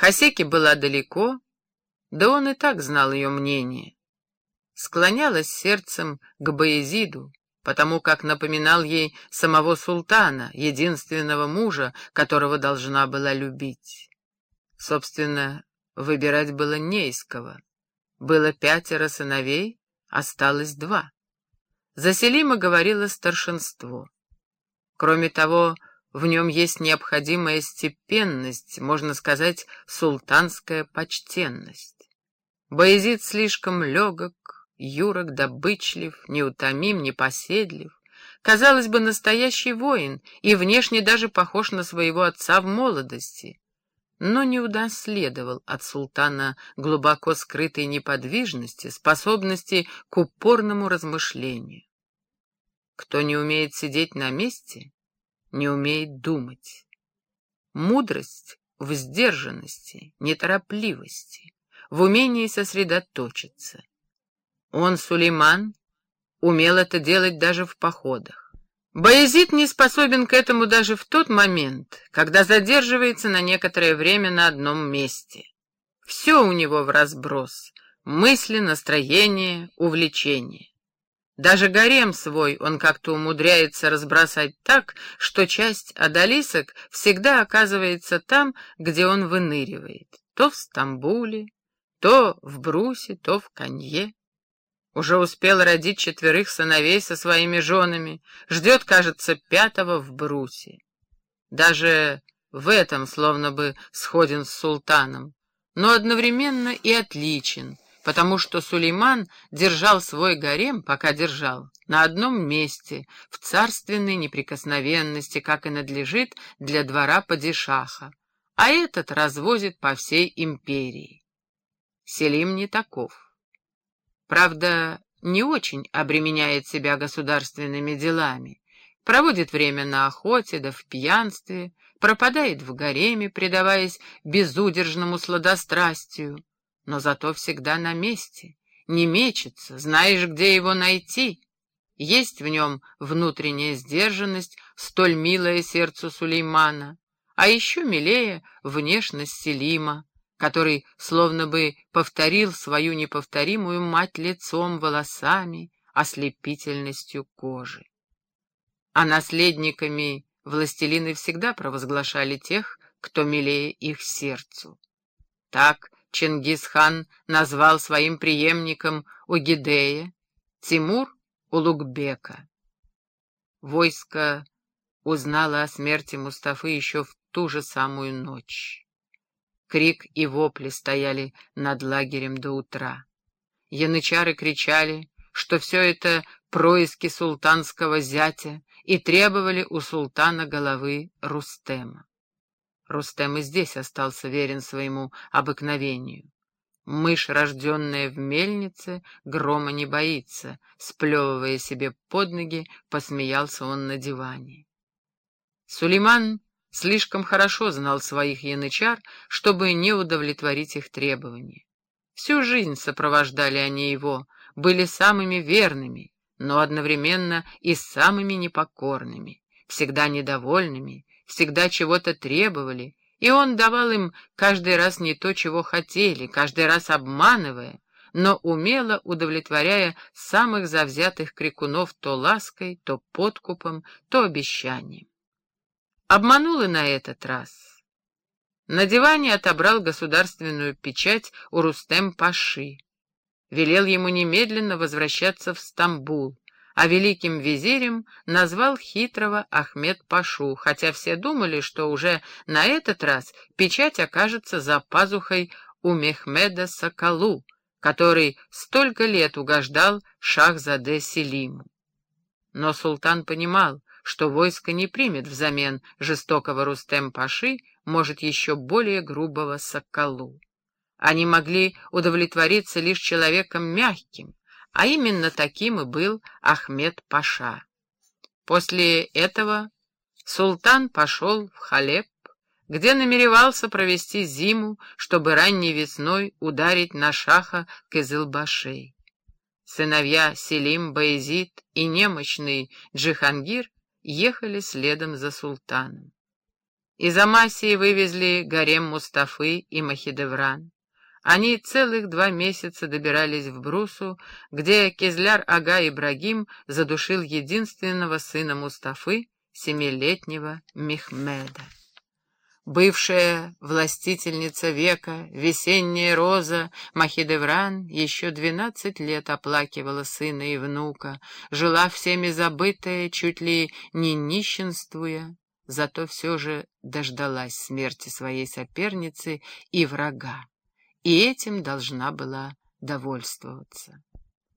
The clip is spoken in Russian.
Хасеки была далеко, да он и так знал ее мнение. Склонялась сердцем к Баязиду, потому как напоминал ей самого султана, единственного мужа, которого должна была любить. Собственно, выбирать было не. Было пятеро сыновей, осталось два. За Селима говорило старшинство. Кроме того, в нем есть необходимая степенность, можно сказать, султанская почтенность. Боязид слишком легок, юрок, добычлив, неутомим, непоседлив. Казалось бы, настоящий воин, и внешне даже похож на своего отца в молодости. Но не унаследовал от султана глубоко скрытой неподвижности, способности к упорному размышлению. Кто не умеет сидеть на месте, не умеет думать. Мудрость в сдержанности, неторопливости, в умении сосредоточиться. Он, Сулейман, умел это делать даже в походах. Боязид не способен к этому даже в тот момент, когда задерживается на некоторое время на одном месте. Все у него в разброс — мысли, настроение, увлечение. Даже гарем свой он как-то умудряется разбросать так, что часть одолисок всегда оказывается там, где он выныривает. То в Стамбуле, то в Брусе, то в Конье. Уже успел родить четверых сыновей со своими женами, ждет, кажется, пятого в Брусе. Даже в этом словно бы сходен с султаном, но одновременно и отличен — потому что Сулейман держал свой гарем, пока держал, на одном месте, в царственной неприкосновенности, как и надлежит для двора падишаха, а этот развозит по всей империи. Селим не таков. Правда, не очень обременяет себя государственными делами, проводит время на охоте да в пьянстве, пропадает в гареме, предаваясь безудержному сладострастию, но зато всегда на месте, не мечется, знаешь, где его найти. Есть в нем внутренняя сдержанность, столь милая сердцу Сулеймана, а еще милее внешность Селима, который словно бы повторил свою неповторимую мать лицом, волосами, ослепительностью кожи. А наследниками властелины всегда провозглашали тех, кто милее их сердцу. Так Чингисхан назвал своим преемником Угидея, Тимур — Улугбека. Войско узнало о смерти Мустафы еще в ту же самую ночь. Крик и вопли стояли над лагерем до утра. Янычары кричали, что все это происки султанского зятя, и требовали у султана головы Рустема. Рустем и здесь остался верен своему обыкновению. Мышь, рожденная в мельнице, грома не боится, сплевывая себе под ноги, посмеялся он на диване. Сулейман слишком хорошо знал своих янычар, чтобы не удовлетворить их требования. Всю жизнь сопровождали они его, были самыми верными, но одновременно и самыми непокорными, всегда недовольными, всегда чего-то требовали, и он давал им каждый раз не то, чего хотели, каждый раз обманывая, но умело удовлетворяя самых завзятых крикунов то лаской, то подкупом, то обещанием. Обманул и на этот раз. На диване отобрал государственную печать у Рустем-Паши. Велел ему немедленно возвращаться в Стамбул, а великим визирем назвал хитрого Ахмед-Пашу, хотя все думали, что уже на этот раз печать окажется за пазухой у Мехмеда Соколу, который столько лет угождал Шахзаде Селиму. Но султан понимал, что войско не примет взамен жестокого Рустем-Паши, может, еще более грубого Соколу. Они могли удовлетвориться лишь человеком мягким, а именно таким и был Ахмед Паша. После этого султан пошел в Халеп, где намеревался провести зиму, чтобы ранней весной ударить на шаха Кызылбашей. Сыновья Селим, Баязид и немощный Джихангир ехали следом за султаном. Из Амасии вывезли гарем Мустафы и Махидевран. Они целых два месяца добирались в Брусу, где Кизляр-ага Ибрагим задушил единственного сына Мустафы, семилетнего Мехмеда. Бывшая властительница века, весенняя роза Махидевран еще двенадцать лет оплакивала сына и внука, жила всеми забытая, чуть ли не нищенствуя, зато все же дождалась смерти своей соперницы и врага, и этим должна была довольствоваться.